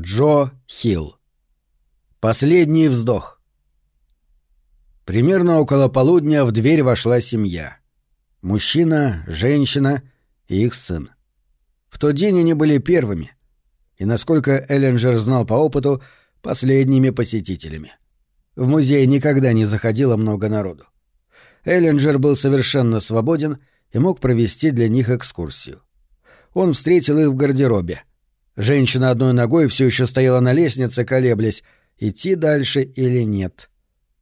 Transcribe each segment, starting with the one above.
Джо Хилл. Последний вздох. Примерно около полудня в дверь вошла семья. Мужчина, женщина и их сын. В тот день они были первыми, и, насколько Эллинджер знал по опыту, последними посетителями. В музей никогда не заходило много народу. Эллинджер был совершенно свободен и мог провести для них экскурсию. Он встретил их в гардеробе — Женщина одной ногой все еще стояла на лестнице, колеблясь, идти дальше или нет.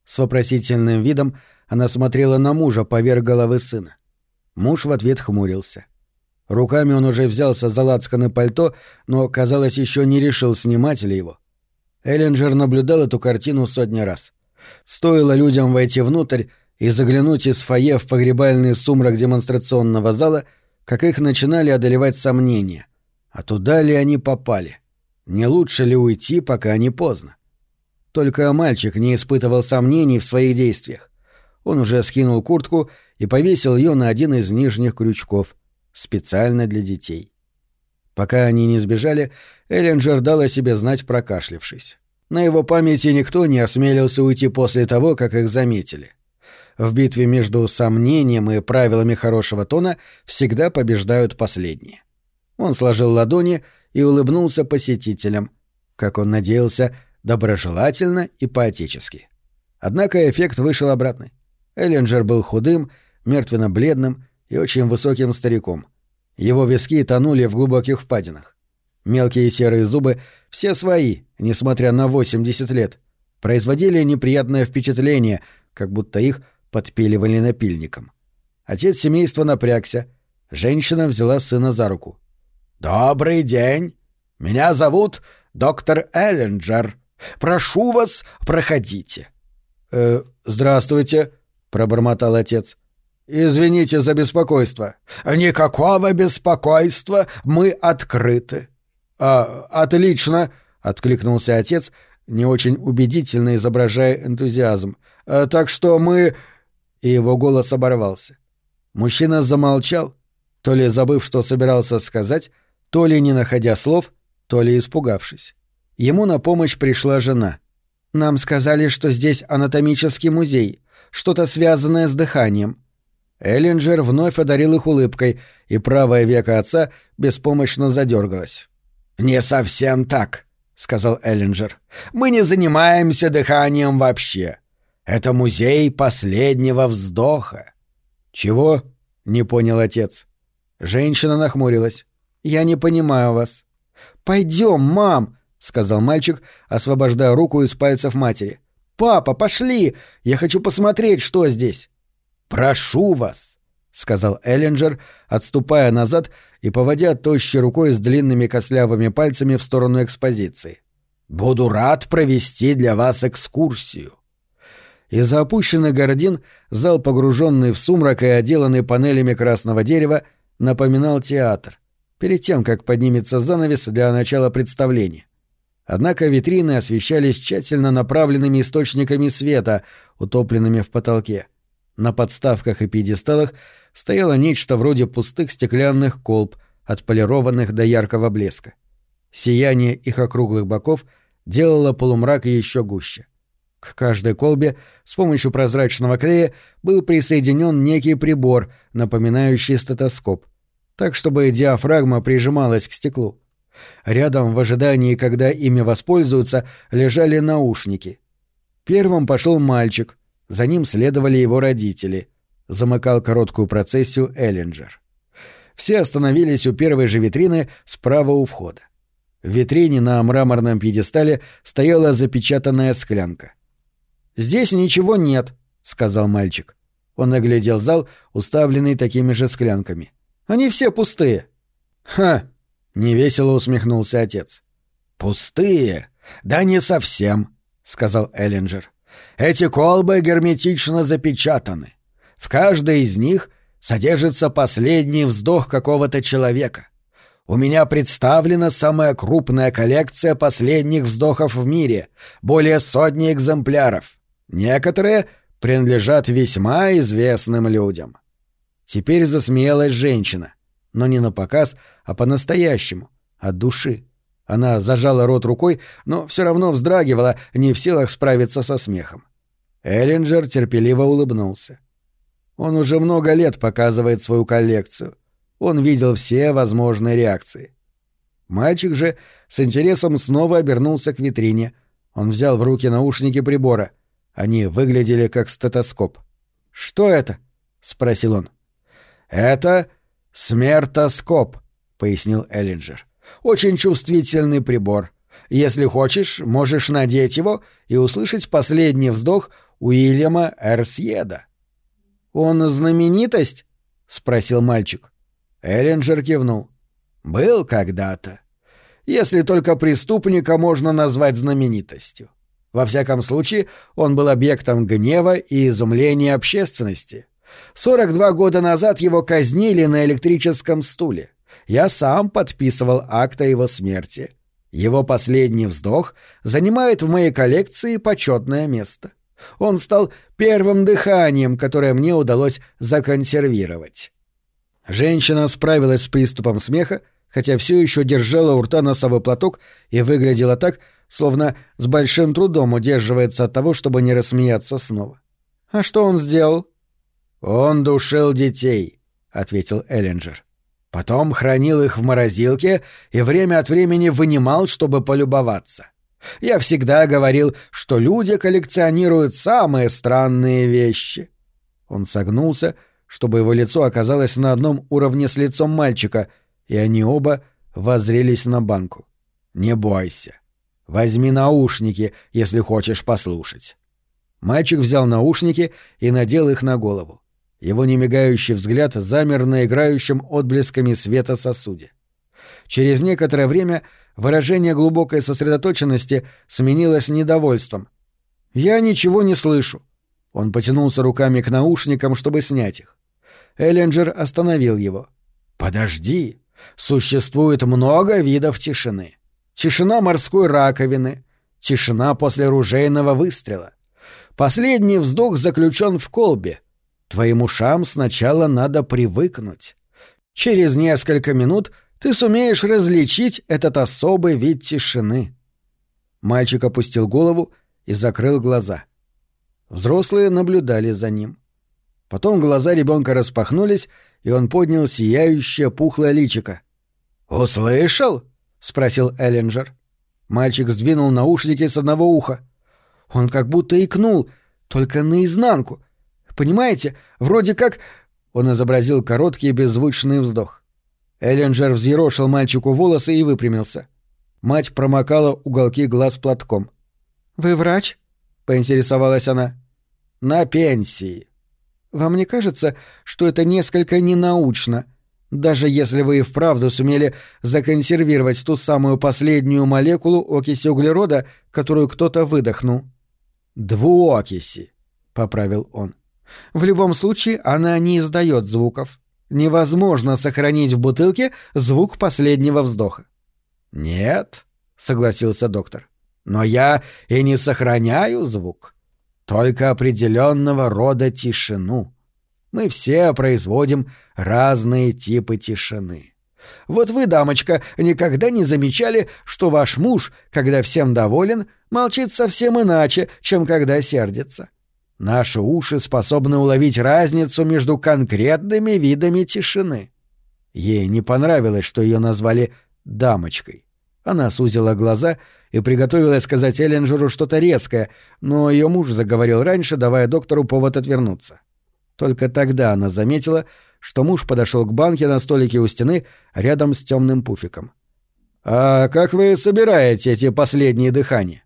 С вопросительным видом она смотрела на мужа поверх головы сына. Муж в ответ хмурился. Руками он уже взялся за лацканы пальто, но, казалось, еще не решил, снимать ли его. Эллинджер наблюдал эту картину сотни раз. Стоило людям войти внутрь и заглянуть из фойе в погребальный сумрак демонстрационного зала, как их начинали одолевать сомнения. А туда ли они попали? Не лучше ли уйти, пока не поздно? Только мальчик не испытывал сомнений в своих действиях. Он уже скинул куртку и повесил ее на один из нижних крючков, специально для детей. Пока они не сбежали, Эллинджер дал о себе знать, прокашлившись. На его памяти никто не осмелился уйти после того, как их заметили. В битве между сомнением и правилами хорошего тона всегда побеждают последние. Он сложил ладони и улыбнулся посетителям, как он надеялся, доброжелательно и поотечески. Однако эффект вышел обратный. Эллинджер был худым, мертвенно-бледным и очень высоким стариком. Его виски тонули в глубоких впадинах. Мелкие серые зубы, все свои, несмотря на 80 лет, производили неприятное впечатление, как будто их подпиливали напильником. Отец семейства напрягся, женщина взяла сына за руку. «Добрый день. Меня зовут доктор Эллинджер. Прошу вас, проходите». «Э, здравствуйте», — пробормотал отец. «Извините за беспокойство». «Никакого беспокойства, мы открыты». «А, отлично», — откликнулся отец, не очень убедительно изображая энтузиазм. «А, «Так что мы...» И его голос оборвался. Мужчина замолчал, то ли забыв, что собирался сказать, то ли не находя слов, то ли испугавшись. Ему на помощь пришла жена. «Нам сказали, что здесь анатомический музей, что-то связанное с дыханием». Эллинджер вновь одарил их улыбкой, и правое веко отца беспомощно задергалось. «Не совсем так», — сказал Эллинджер. «Мы не занимаемся дыханием вообще. Это музей последнего вздоха». «Чего?» — не понял отец. Женщина нахмурилась. «Я не понимаю вас». «Пойдем, мам!» — сказал мальчик, освобождая руку из пальцев матери. «Папа, пошли! Я хочу посмотреть, что здесь!» «Прошу вас!» — сказал Эллинджер, отступая назад и поводя тощей рукой с длинными костлявыми пальцами в сторону экспозиции. «Буду рад провести для вас экскурсию». Из-за опущенных городин зал, погруженный в сумрак и отделанный панелями красного дерева, напоминал театр перед тем, как поднимется занавес для начала представления. Однако витрины освещались тщательно направленными источниками света, утопленными в потолке. На подставках и пьедесталах стояло нечто вроде пустых стеклянных колб, отполированных до яркого блеска. Сияние их округлых боков делало полумрак еще гуще. К каждой колбе с помощью прозрачного клея был присоединен некий прибор, напоминающий стетоскоп так чтобы диафрагма прижималась к стеклу. Рядом, в ожидании, когда ими воспользуются, лежали наушники. Первым пошел мальчик, за ним следовали его родители. Замыкал короткую процессию Эллинджер. Все остановились у первой же витрины справа у входа. В витрине на мраморном пьедестале стояла запечатанная склянка. «Здесь ничего нет», — сказал мальчик. Он оглядел зал, уставленный такими же склянками. Они все пустые. Ха! Невесело усмехнулся отец. Пустые? Да не совсем, сказал Эллинджер. Эти колбы герметично запечатаны. В каждой из них содержится последний вздох какого-то человека. У меня представлена самая крупная коллекция последних вздохов в мире, более сотни экземпляров. Некоторые принадлежат весьма известным людям. Теперь засмеялась женщина, но не на показ, а по-настоящему, от души. Она зажала рот рукой, но все равно вздрагивала, не в силах справиться со смехом. Эллинджер терпеливо улыбнулся. Он уже много лет показывает свою коллекцию. Он видел все возможные реакции. Мальчик же с интересом снова обернулся к витрине. Он взял в руки наушники прибора. Они выглядели как стетоскоп. «Что это?» — спросил он. «Это смертоскоп», — пояснил Эллинджер. «Очень чувствительный прибор. Если хочешь, можешь надеть его и услышать последний вздох Уильяма Эрсьеда». «Он знаменитость?» — спросил мальчик. Эллинджер кивнул. «Был когда-то. Если только преступника можно назвать знаменитостью. Во всяком случае, он был объектом гнева и изумления общественности. 42 года назад его казнили на электрическом стуле. Я сам подписывал акт о его смерти. Его последний вздох занимает в моей коллекции почетное место. Он стал первым дыханием, которое мне удалось законсервировать. Женщина справилась с приступом смеха, хотя все еще держала у рта носовой платок и выглядела так, словно с большим трудом удерживается от того, чтобы не рассмеяться снова. «А что он сделал?» «Он душил детей», — ответил Эллинджер. «Потом хранил их в морозилке и время от времени вынимал, чтобы полюбоваться. Я всегда говорил, что люди коллекционируют самые странные вещи». Он согнулся, чтобы его лицо оказалось на одном уровне с лицом мальчика, и они оба воззрелись на банку. «Не бойся. Возьми наушники, если хочешь послушать». Мальчик взял наушники и надел их на голову. Его немигающий взгляд замер на играющем отблесками света сосуде. Через некоторое время выражение глубокой сосредоточенности сменилось недовольством. «Я ничего не слышу». Он потянулся руками к наушникам, чтобы снять их. Эллинджер остановил его. «Подожди. Существует много видов тишины. Тишина морской раковины, тишина после ружейного выстрела. Последний вздох заключен в колбе. Твоим ушам сначала надо привыкнуть. Через несколько минут ты сумеешь различить этот особый вид тишины. Мальчик опустил голову и закрыл глаза. Взрослые наблюдали за ним. Потом глаза ребенка распахнулись, и он поднял сияющее пухлое личико. «Услышал?» — спросил Эллинджер. Мальчик сдвинул наушники с одного уха. Он как будто икнул, только наизнанку. Понимаете, вроде как... Он изобразил короткий беззвучный вздох. Эллинджер взъерошил мальчику волосы и выпрямился. Мать промокала уголки глаз платком. «Вы врач?» — поинтересовалась она. «На пенсии». «Вам не кажется, что это несколько ненаучно даже если вы и вправду сумели законсервировать ту самую последнюю молекулу окиси углерода, которую кто-то выдохнул. «Двуокиси», — поправил он. «В любом случае она не издает звуков. Невозможно сохранить в бутылке звук последнего вздоха». «Нет», — согласился доктор. «Но я и не сохраняю звук. Только определенного рода тишину. Мы все производим разные типы тишины. Вот вы, дамочка, никогда не замечали, что ваш муж, когда всем доволен, молчит совсем иначе, чем когда сердится. Наши уши способны уловить разницу между конкретными видами тишины. Ей не понравилось, что ее назвали «дамочкой». Она сузила глаза и приготовилась сказать Эллинджеру что-то резкое, но ее муж заговорил раньше, давая доктору повод отвернуться. Только тогда она заметила, что муж подошел к банке на столике у стены рядом с темным пуфиком. «А как вы собираете эти последние дыхания?»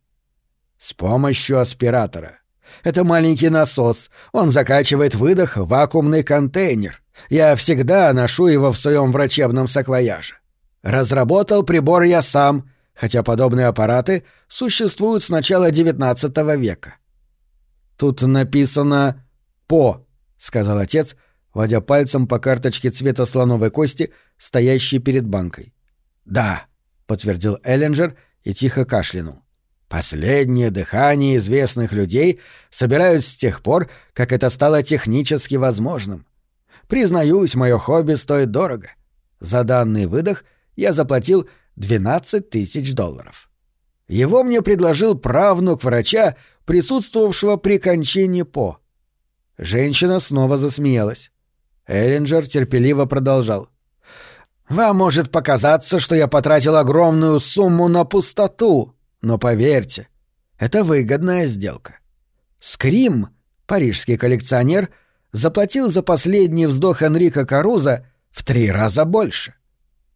«С помощью аспиратора. Это маленький насос. Он закачивает выдох в вакуумный контейнер. Я всегда ношу его в своем врачебном саквояже. Разработал прибор я сам, хотя подобные аппараты существуют с начала XIX века. Тут написано «по», — сказал отец, водя пальцем по карточке цвета слоновой кости, стоящей перед банкой. «Да», — подтвердил Эллинджер и тихо кашлянул. «Последнее дыхание известных людей собирают с тех пор, как это стало технически возможным. Признаюсь, мое хобби стоит дорого. За данный выдох я заплатил 12 тысяч долларов. Его мне предложил правнук врача, присутствовавшего при кончине По. Женщина снова засмеялась. Эллинджер терпеливо продолжал. «Вам может показаться, что я потратил огромную сумму на пустоту, но поверьте, это выгодная сделка. Скрим, парижский коллекционер, заплатил за последний вздох Энрика Каруза в три раза больше.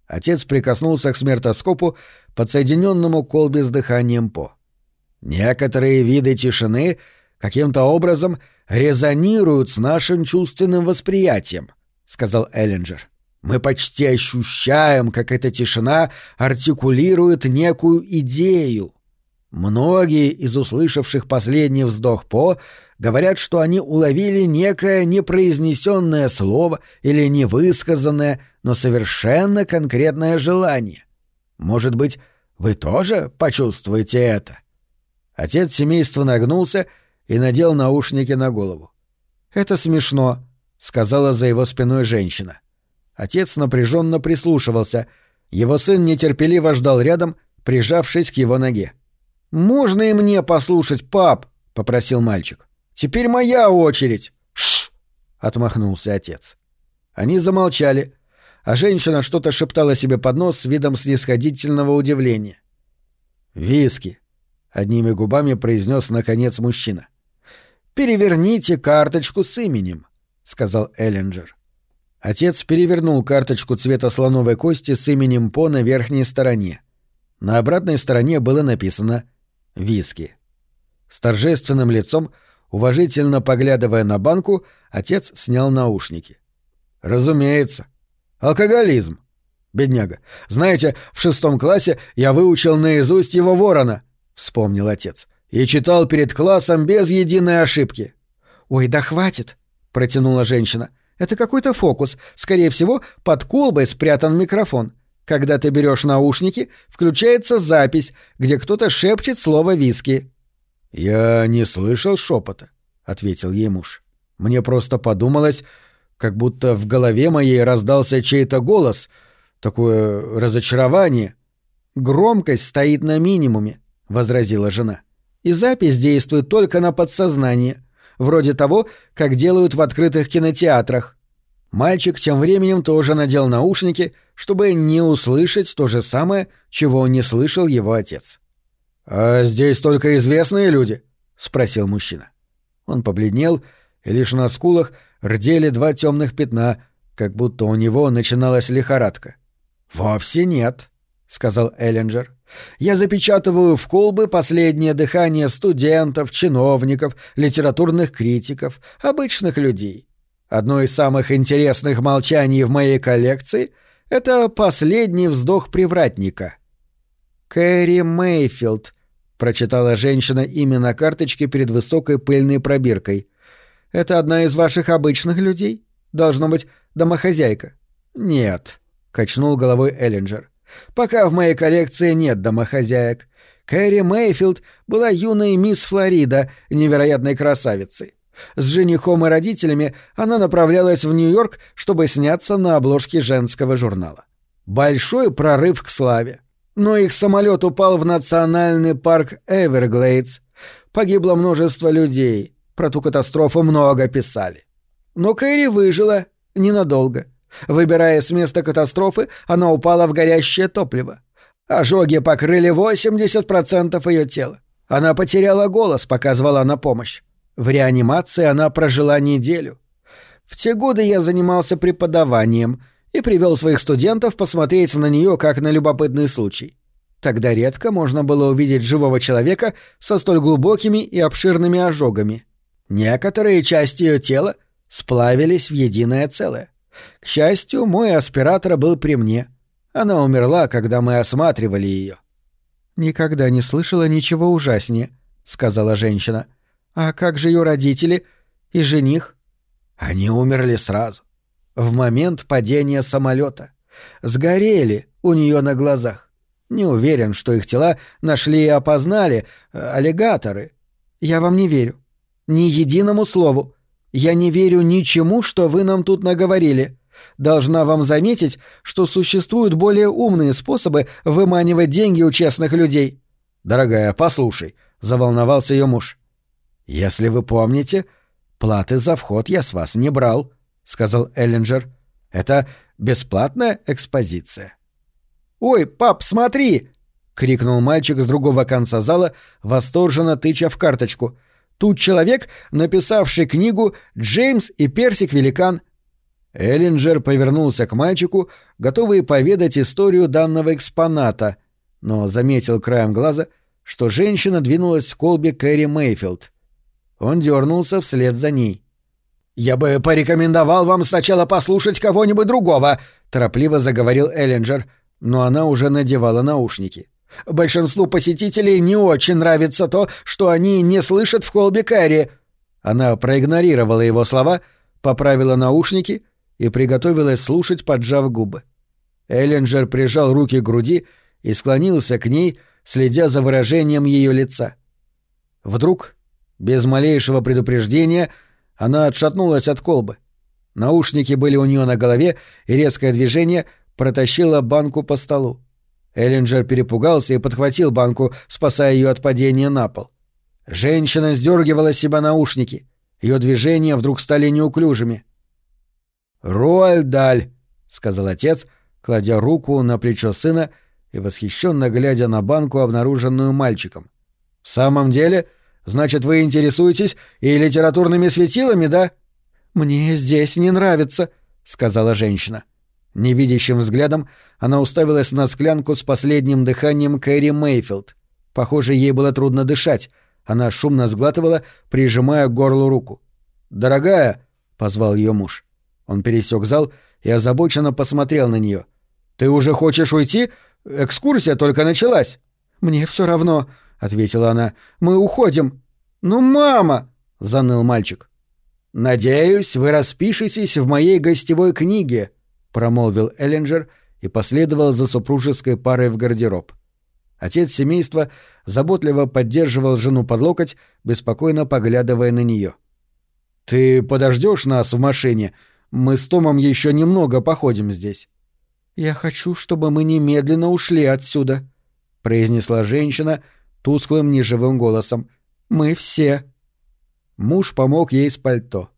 Отец прикоснулся к смертоскопу, подсоединенному к колбе с дыханием По. Некоторые виды тишины каким-то образом резонируют с нашим чувственным восприятием, сказал Эллинджер. Мы почти ощущаем, как эта тишина артикулирует некую идею. Многие из услышавших последний вздох По говорят, что они уловили некое непроизнесенное слово или невысказанное, но совершенно конкретное желание. Может быть, вы тоже почувствуете это? Отец семейства нагнулся и надел наушники на голову. «Это смешно», — сказала за его спиной женщина. Отец напряженно прислушивался. Его сын нетерпеливо ждал рядом, прижавшись к его ноге. «Можно и мне послушать, пап?» — попросил мальчик. «Теперь моя очередь!» «Шш!» — отмахнулся отец. Они замолчали, а женщина что-то шептала себе под нос с видом снисходительного удивления. «Виски!» — одними губами произнес наконец мужчина. «Переверните карточку с именем», — сказал Эллинджер. Отец перевернул карточку цвета слоновой кости с именем По на верхней стороне. На обратной стороне было написано виски. С торжественным лицом, уважительно поглядывая на банку, отец снял наушники. «Разумеется. Алкоголизм. Бедняга. Знаете, в шестом классе я выучил наизусть его ворона», — вспомнил отец, «и читал перед классом без единой ошибки». «Ой, да хватит», — протянула женщина. «Это какой-то фокус. Скорее всего, под колбой спрятан микрофон. Когда ты берешь наушники, включается запись, где кто-то шепчет слово «виски». «Я не слышал шепота», — ответил ей муж. «Мне просто подумалось, как будто в голове моей раздался чей-то голос, такое разочарование». «Громкость стоит на минимуме», — возразила жена. «И запись действует только на подсознание, вроде того, как делают в открытых кинотеатрах. Мальчик тем временем тоже надел наушники, чтобы не услышать то же самое, чего не слышал его отец. «А здесь только известные люди?» — спросил мужчина. Он побледнел, и лишь на скулах рдели два темных пятна, как будто у него начиналась лихорадка. «Вовсе нет», — сказал Эллинджер. «Я запечатываю в колбы последнее дыхание студентов, чиновников, литературных критиков, обычных людей. Одно из самых интересных молчаний в моей коллекции — это последний вздох привратника. «Кэрри Мейфилд», — прочитала женщина имя на карточке перед высокой пыльной пробиркой. «Это одна из ваших обычных людей? Должно быть, домохозяйка». «Нет», — качнул головой Эллинджер. «Пока в моей коллекции нет домохозяек. Кэрри Мейфилд была юной мисс Флорида, невероятной красавицей. С женихом и родителями она направлялась в Нью-Йорк, чтобы сняться на обложке женского журнала. Большой прорыв к славе. Но их самолет упал в национальный парк Эверглейдс. Погибло множество людей. Про ту катастрофу много писали. Но Кэрри выжила ненадолго. Выбирая с места катастрофы, она упала в горящее топливо. Ожоги покрыли 80% ее тела. Она потеряла голос, пока звала на помощь. В реанимации она прожила неделю. В те годы я занимался преподаванием и привел своих студентов посмотреть на нее как на любопытный случай. Тогда редко можно было увидеть живого человека со столь глубокими и обширными ожогами. Некоторые части ее тела сплавились в единое целое. К счастью, мой аспиратор был при мне. Она умерла, когда мы осматривали ее. «Никогда не слышала ничего ужаснее», — сказала женщина. — а как же ее родители и жених? Они умерли сразу. В момент падения самолета. Сгорели у нее на глазах. Не уверен, что их тела нашли и опознали э, аллигаторы. Я вам не верю. Ни единому слову. Я не верю ничему, что вы нам тут наговорили. Должна вам заметить, что существуют более умные способы выманивать деньги у честных людей. Дорогая, послушай, заволновался ее муж. Если вы помните, платы за вход я с вас не брал, сказал Эллинджер. Это бесплатная экспозиция. Ой, пап, смотри! крикнул мальчик с другого конца зала, восторженно тыча в карточку. Тут человек, написавший книгу «Джеймс и Персик-великан». Эллинджер повернулся к мальчику, готовый поведать историю данного экспоната, но заметил краем глаза, что женщина двинулась к колбе Кэрри Мейфилд. Он дернулся вслед за ней. «Я бы порекомендовал вам сначала послушать кого-нибудь другого», — торопливо заговорил Эллинджер, но она уже надевала наушники. «Большинству посетителей не очень нравится то, что они не слышат в колбе Кэрри». Она проигнорировала его слова, поправила наушники и приготовилась слушать, поджав губы. Эллинджер прижал руки к груди и склонился к ней, следя за выражением ее лица. Вдруг, без малейшего предупреждения, она отшатнулась от колбы. Наушники были у нее на голове, и резкое движение протащило банку по столу. Эллинджер перепугался и подхватил банку, спасая ее от падения на пол. Женщина сдергивала себя наушники. Ее движения вдруг стали неуклюжими. «Руальдаль», — сказал отец, кладя руку на плечо сына и восхищенно глядя на банку, обнаруженную мальчиком. «В самом деле? Значит, вы интересуетесь и литературными светилами, да?» «Мне здесь не нравится», — сказала женщина. Невидящим взглядом она уставилась на склянку с последним дыханием Кэрри Мейфилд. Похоже, ей было трудно дышать. Она шумно сглатывала, прижимая к горлу руку. «Дорогая!» — позвал ее муж. Он пересек зал и озабоченно посмотрел на нее. «Ты уже хочешь уйти? Экскурсия только началась». «Мне все равно», — ответила она. «Мы уходим». «Ну, мама!» — заныл мальчик. «Надеюсь, вы распишетесь в моей гостевой книге», — промолвил Эллинджер и последовал за супружеской парой в гардероб. Отец семейства заботливо поддерживал жену под локоть, беспокойно поглядывая на нее. «Ты подождешь нас в машине? Мы с Томом еще немного походим здесь». «Я хочу, чтобы мы немедленно ушли отсюда», — произнесла женщина тусклым неживым голосом. «Мы все». Муж помог ей с пальто.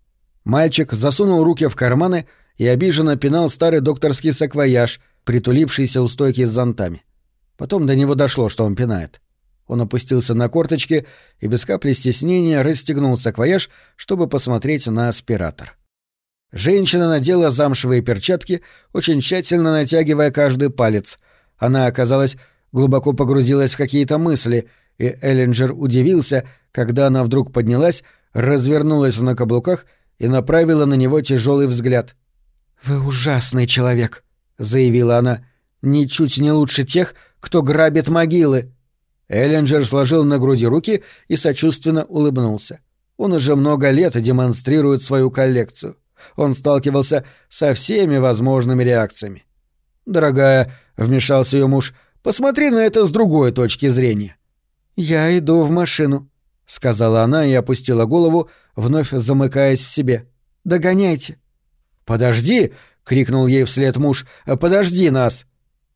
Мальчик засунул руки в карманы и обиженно пинал старый докторский саквояж, притулившийся у стойки с зонтами. Потом до него дошло, что он пинает. Он опустился на корточки и без капли стеснения расстегнул саквояж, чтобы посмотреть на аспиратор. Женщина надела замшевые перчатки, очень тщательно натягивая каждый палец. Она, оказалось, глубоко погрузилась в какие-то мысли, и Эллинджер удивился, когда она вдруг поднялась, развернулась на каблуках и направила на него тяжелый взгляд. «Вы ужасный человек», — заявила она, — «ничуть не лучше тех, кто грабит могилы». Эллинджер сложил на груди руки и сочувственно улыбнулся. Он уже много лет демонстрирует свою коллекцию он сталкивался со всеми возможными реакциями. «Дорогая», — вмешался ее муж, — «посмотри на это с другой точки зрения». «Я иду в машину», — сказала она и опустила голову, вновь замыкаясь в себе. «Догоняйте». «Подожди!» — крикнул ей вслед муж. «Подожди нас!»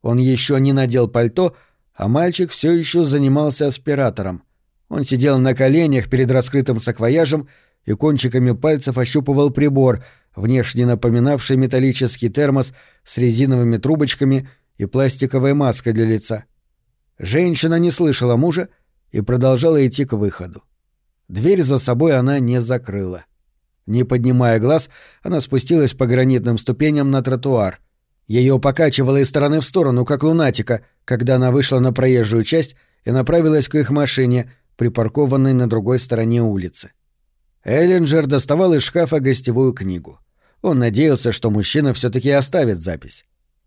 Он еще не надел пальто, а мальчик все еще занимался аспиратором. Он сидел на коленях перед раскрытым саквояжем и кончиками пальцев ощупывал прибор, внешне напоминавший металлический термос с резиновыми трубочками и пластиковой маской для лица. Женщина не слышала мужа и продолжала идти к выходу. Дверь за собой она не закрыла. Не поднимая глаз, она спустилась по гранитным ступеням на тротуар. Ее покачивало из стороны в сторону, как лунатика, когда она вышла на проезжую часть и направилась к их машине, припаркованной на другой стороне улицы. Эллинджер доставал из шкафа гостевую книгу. Он надеялся, что мужчина все таки оставит запись.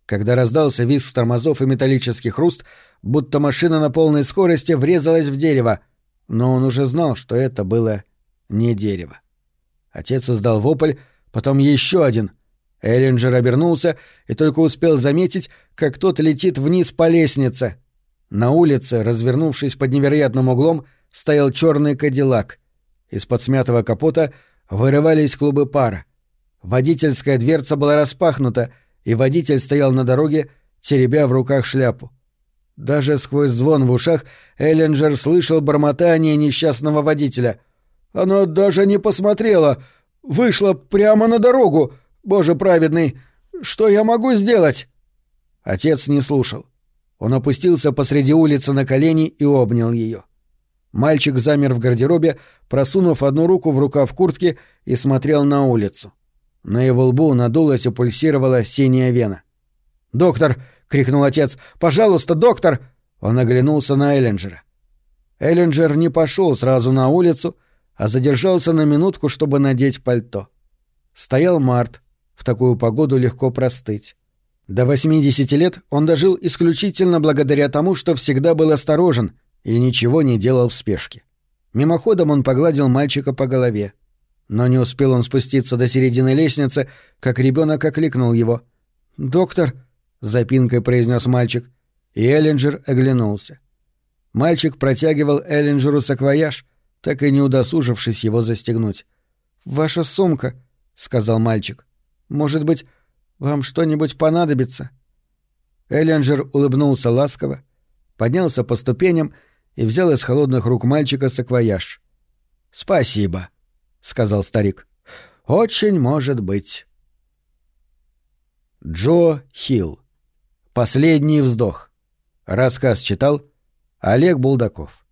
Когда раздался визг тормозов и металлический хруст, будто машина на полной скорости врезалась в дерево, но он уже знал, что это было не дерево. Отец издал вопль, потом еще один. Эллинджер обернулся и только успел заметить, как тот летит вниз по лестнице. На улице, развернувшись под невероятным углом, стоял черный кадиллак. Из-под смятого капота вырывались клубы пара. Водительская дверца была распахнута, и водитель стоял на дороге, теребя в руках шляпу. Даже сквозь звон в ушах Эллинджер слышал бормотание несчастного водителя. «Она даже не посмотрела! Вышла прямо на дорогу! Боже праведный! Что я могу сделать?» Отец не слушал. Он опустился посреди улицы на колени и обнял ее. Мальчик замер в гардеробе, просунув одну руку в рукав куртки и смотрел на улицу. На его лбу надулась и пульсировала синяя вена. «Доктор!» — крикнул отец. «Пожалуйста, доктор!» Он оглянулся на Эллинджера. Эллинджер не пошел сразу на улицу, а задержался на минутку, чтобы надеть пальто. Стоял март, в такую погоду легко простыть. До 80 лет он дожил исключительно благодаря тому, что всегда был осторожен и ничего не делал в спешке. Мимоходом он погладил мальчика по голове. Но не успел он спуститься до середины лестницы, как ребенок окликнул его. «Доктор!» — запинкой произнес мальчик, и Эллинджер оглянулся. Мальчик протягивал Эллинджеру саквояж, так и не удосужившись его застегнуть. «Ваша сумка», — сказал мальчик. «Может быть, вам что-нибудь понадобится?» Эллинджер улыбнулся ласково, поднялся по ступеням и взял из холодных рук мальчика саквояж. «Спасибо», — сказал старик. «Очень может быть». Джо Хилл. Последний вздох. Рассказ читал Олег Булдаков.